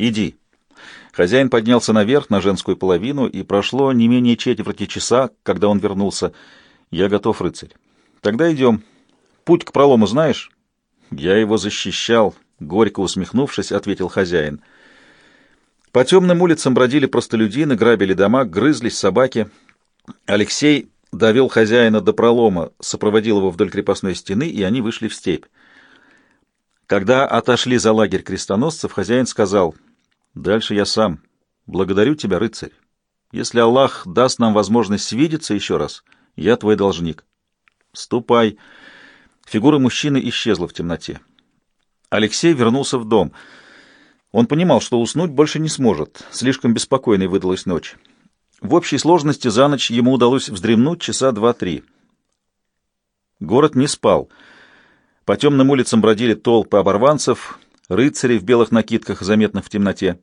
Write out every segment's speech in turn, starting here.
Иди. Хозяин поднялся наверх на женскую половину, и прошло не менее четверти часа, когда он вернулся. Я готов, рыцарь. Тогда идем. Путь к пролому знаешь? Я его защищал, горько усмехнувшись, ответил хозяин. По темным улицам бродили простолюдины, грабили дома, грызлись собаки. Алексей довел хозяина до пролома, сопроводил его вдоль крепостной стены, и они вышли в степь. Когда отошли за лагерь крестоносцев, хозяин сказал, «Дальше я сам. Благодарю тебя, рыцарь. Если Аллах даст нам возможность свидеться еще раз, я твой должник. Ступай». Фигура мужчины исчезла в темноте. Алексей вернулся в дом. Он понимал, что уснуть больше не сможет. Слишком беспокойной выдалась ночь. В общей сложности за ночь ему удалось вздремнуть часа два-три. Город не спал. По темным улицам бродили толпы оборванцев, рыцарей в белых накидках, заметных в темноте.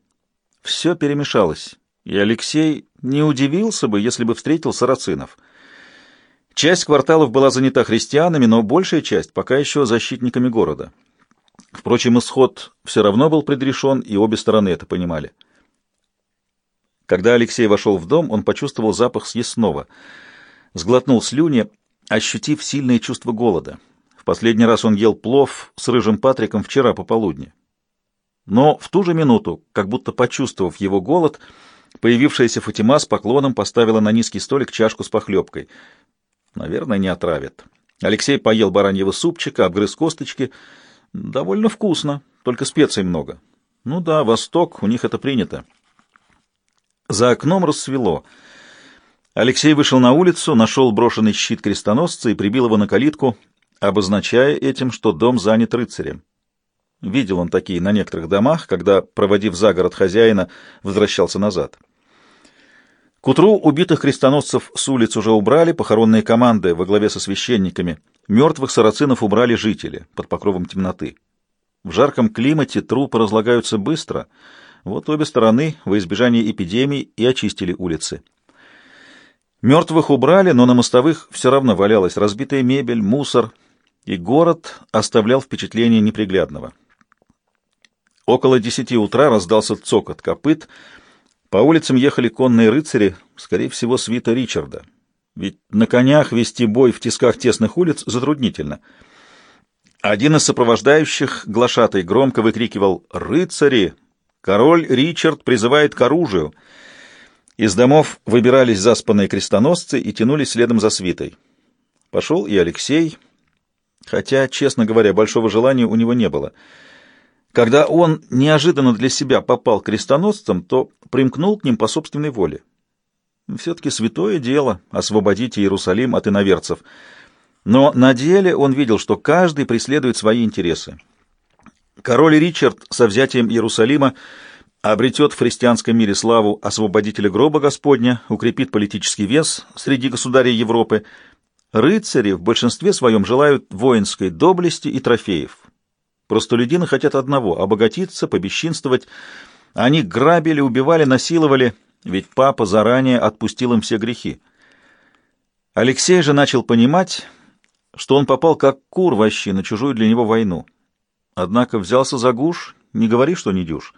Все перемешалось, и Алексей не удивился бы, если бы встретил сарацинов. Часть кварталов была занята христианами, но большая часть пока еще защитниками города. Впрочем, исход все равно был предрешен, и обе стороны это понимали. Когда Алексей вошел в дом, он почувствовал запах съестного. Сглотнул слюни, ощутив сильное чувство голода. В последний раз он ел плов с рыжим Патриком вчера пополудни. Но в ту же минуту, как будто почувствовав его голод, появившаяся Фатима с поклоном поставила на низкий столик чашку с похлебкой. Наверное, не отравит. Алексей поел бараньего супчика, обгрыз косточки. Довольно вкусно, только специй много. Ну да, Восток, у них это принято. За окном рассвело. Алексей вышел на улицу, нашел брошенный щит крестоносца и прибил его на калитку, обозначая этим, что дом занят рыцарем. Видел он такие на некоторых домах, когда, проводив за город хозяина, возвращался назад. К утру убитых крестоносцев с улиц уже убрали, похоронные команды во главе со священниками. Мертвых сарацинов убрали жители под покровом темноты. В жарком климате трупы разлагаются быстро — вот обе стороны во избежание эпидемий и очистили улицы. Мертвых убрали, но на мостовых все равно валялась разбитая мебель, мусор, и город оставлял впечатление неприглядного. Около десяти утра раздался цокот копыт. По улицам ехали конные рыцари, скорее всего, свита Ричарда. Ведь на конях вести бой в тисках тесных улиц затруднительно. Один из сопровождающих, глашатай, громко выкрикивал «Рыцари! Король Ричард призывает к оружию. Из домов выбирались заспанные крестоносцы и тянулись следом за свитой. Пошел и Алексей, хотя, честно говоря, большого желания у него не было. Когда он неожиданно для себя попал к крестоносцам, то примкнул к ним по собственной воле. Все-таки святое дело — освободить Иерусалим от иноверцев. Но на деле он видел, что каждый преследует свои интересы. Король Ричард со взятием Иерусалима обретет в христианском мире славу освободителя гроба Господня, укрепит политический вес среди государей Европы. Рыцари в большинстве своем желают воинской доблести и трофеев. Простолюдины хотят одного — обогатиться, побесчинствовать. Они грабили, убивали, насиловали, ведь папа заранее отпустил им все грехи. Алексей же начал понимать, что он попал как кур вообще на чужую для него войну. Однако взялся за гуш, не говори, что не дюж.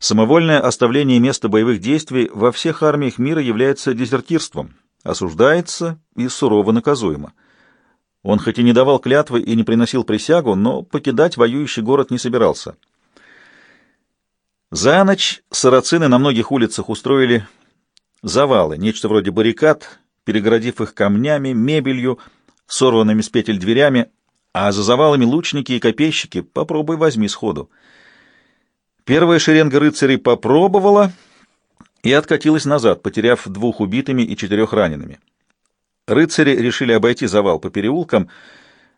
Самовольное оставление места боевых действий во всех армиях мира является дезертирством, осуждается и сурово наказуемо. Он хоть и не давал клятвы и не приносил присягу, но покидать воюющий город не собирался. За ночь сарацины на многих улицах устроили завалы, нечто вроде баррикад, перегородив их камнями, мебелью, сорванными с петель дверями, а за завалами лучники и копейщики попробуй возьми сходу. Первая шеренга рыцарей попробовала и откатилась назад, потеряв двух убитыми и четырех ранеными. Рыцари решили обойти завал по переулкам,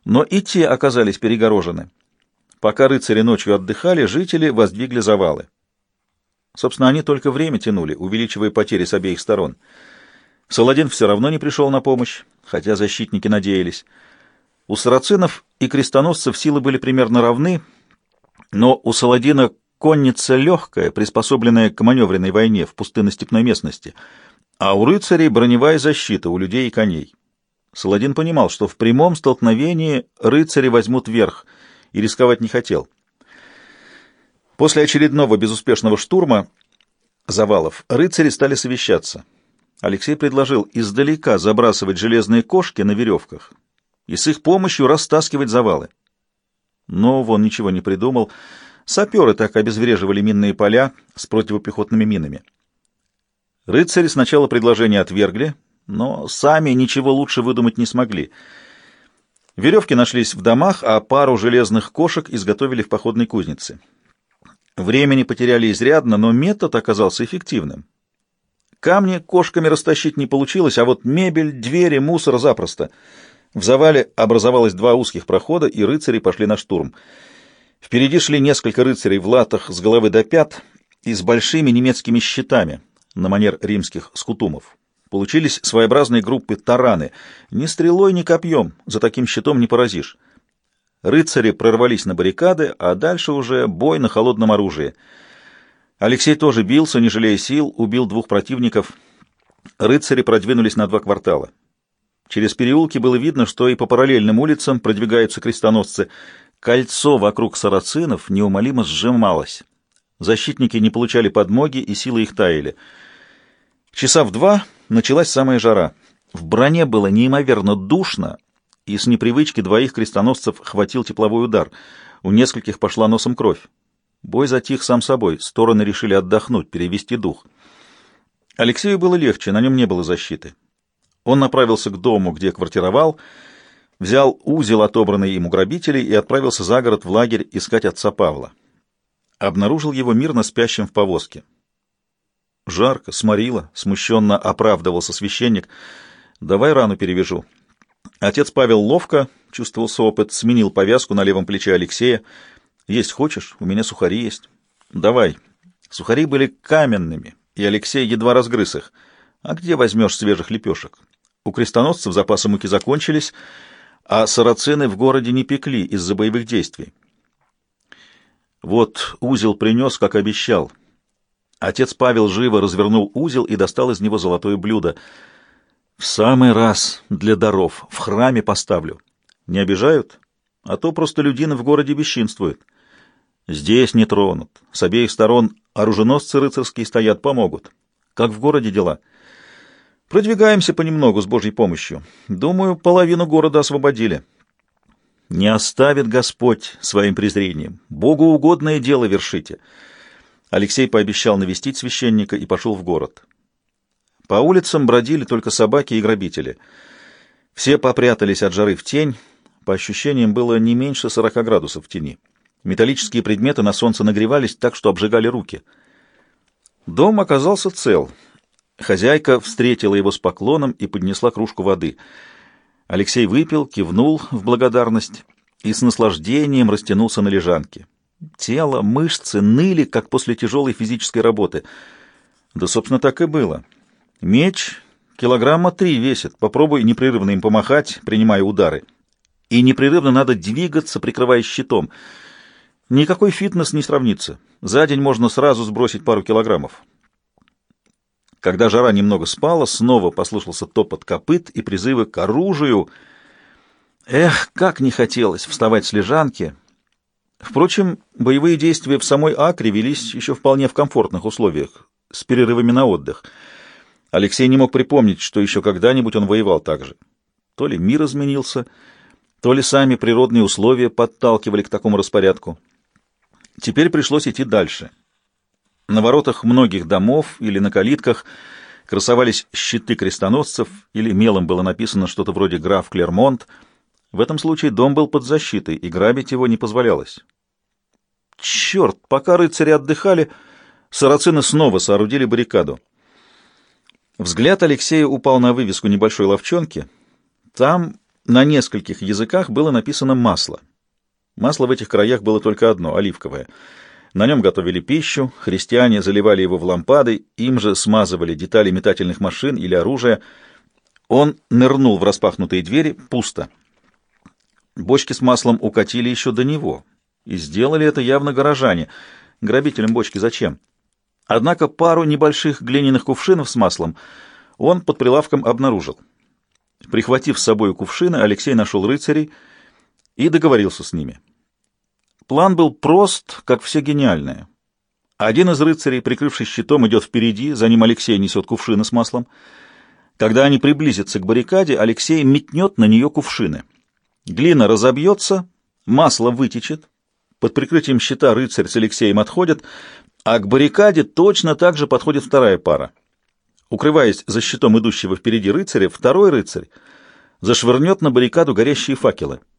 но и те оказались перегорожены. Пока рыцари ночью отдыхали, жители воздвигли завалы. Собственно, они только время тянули, увеличивая потери с обеих сторон. Саладин все равно не пришел на помощь, хотя защитники надеялись. У сарацинов и крестоносцев силы были примерно равны, но у Саладина конница легкая, приспособленная к маневренной войне в пустынно-степной местности, а у рыцарей броневая защита у людей и коней. Саладин понимал, что в прямом столкновении рыцари возьмут верх, и рисковать не хотел. После очередного безуспешного штурма завалов рыцари стали совещаться. Алексей предложил издалека забрасывать железные кошки на веревках и с их помощью растаскивать завалы. Но вон ничего не придумал. Саперы так обезвреживали минные поля с противопехотными минами. Рыцари сначала предложение отвергли, но сами ничего лучше выдумать не смогли. Веревки нашлись в домах, а пару железных кошек изготовили в походной кузнице. Времени потеряли изрядно, но метод оказался эффективным. Камни кошками растащить не получилось, а вот мебель, двери, мусор запросто. В завале образовалось два узких прохода, и рыцари пошли на штурм. Впереди шли несколько рыцарей в латах с головы до пят и с большими немецкими щитами на манер римских скутумов. Получились своеобразные группы тараны. Ни стрелой, ни копьем, за таким щитом не поразишь. Рыцари прорвались на баррикады, а дальше уже бой на холодном оружии. Алексей тоже бился, не жалея сил, убил двух противников. Рыцари продвинулись на два квартала. Через переулки было видно, что и по параллельным улицам продвигаются крестоносцы. Кольцо вокруг сарацинов неумолимо сжималось. Защитники не получали подмоги, и силы их таяли. Часа в два началась самая жара. В броне было неимоверно душно, и с непривычки двоих крестоносцев хватил тепловой удар. У нескольких пошла носом кровь. Бой затих сам собой, стороны решили отдохнуть, перевести дух. Алексею было легче, на нем не было защиты. Он направился к дому, где квартировал, взял узел, отобранный им у грабителей, и отправился за город в лагерь искать отца Павла. Обнаружил его мирно спящим в повозке. Жарко, сморило, смущенно оправдывался священник. «Давай рану перевяжу». Отец Павел ловко, чувствовался опыт, сменил повязку на левом плече Алексея. «Есть хочешь? У меня сухари есть». «Давай». Сухари были каменными, и Алексей едва разгрыз их. «А где возьмешь свежих лепешек?» У крестоносцев запасы муки закончились, а сарацины в городе не пекли из-за боевых действий. Вот узел принес, как обещал. Отец Павел живо развернул узел и достал из него золотое блюдо. В самый раз для даров в храме поставлю. Не обижают? А то просто людины в городе бесчинствуют. Здесь не тронут. С обеих сторон оруженосцы рыцарские стоят, помогут. Как в городе дела? — Продвигаемся понемногу с Божьей помощью. Думаю, половину города освободили. Не оставит Господь своим презрением. Богу угодное дело вершите. Алексей пообещал навестить священника и пошел в город. По улицам бродили только собаки и грабители. Все попрятались от жары в тень. По ощущениям, было не меньше 40 градусов в тени. Металлические предметы на солнце нагревались так, что обжигали руки. Дом оказался цел — Хозяйка встретила его с поклоном и поднесла кружку воды. Алексей выпил, кивнул в благодарность и с наслаждением растянулся на лежанке. Тело, мышцы ныли, как после тяжелой физической работы. Да, собственно, так и было. Меч килограмма три весит. Попробуй непрерывно им помахать, принимая удары. И непрерывно надо двигаться, прикрываясь щитом. Никакой фитнес не сравнится. За день можно сразу сбросить пару килограммов. Когда жара немного спала, снова послышался топот копыт и призывы к оружию. Эх, как не хотелось вставать с лежанки! Впрочем, боевые действия в самой Акре велись еще вполне в комфортных условиях, с перерывами на отдых. Алексей не мог припомнить, что еще когда-нибудь он воевал так же. То ли мир изменился, то ли сами природные условия подталкивали к такому распорядку. Теперь пришлось идти дальше — на воротах многих домов или на калитках красовались щиты крестоносцев, или мелом было написано что-то вроде «Граф Клермонт». В этом случае дом был под защитой, и грабить его не позволялось. Черт, пока рыцари отдыхали, сарацины снова соорудили баррикаду. Взгляд Алексея упал на вывеску небольшой ловчонки. Там на нескольких языках было написано «масло». Масло в этих краях было только одно — оливковое — на нем готовили пищу, христиане заливали его в лампады, им же смазывали детали метательных машин или оружия. Он нырнул в распахнутые двери, пусто. Бочки с маслом укатили еще до него, и сделали это явно горожане. Грабителям бочки зачем? Однако пару небольших глиняных кувшинов с маслом он под прилавком обнаружил. Прихватив с собой кувшины, Алексей нашел рыцарей и договорился с ними. План был прост, как все гениальное. Один из рыцарей, прикрывшись щитом, идет впереди, за ним Алексей несет кувшины с маслом. Когда они приблизятся к баррикаде, Алексей метнет на нее кувшины. Глина разобьется, масло вытечет. Под прикрытием щита рыцарь с Алексеем отходят, а к баррикаде точно так же подходит вторая пара. Укрываясь за щитом идущего впереди рыцаря, второй рыцарь зашвырнет на баррикаду горящие факелы —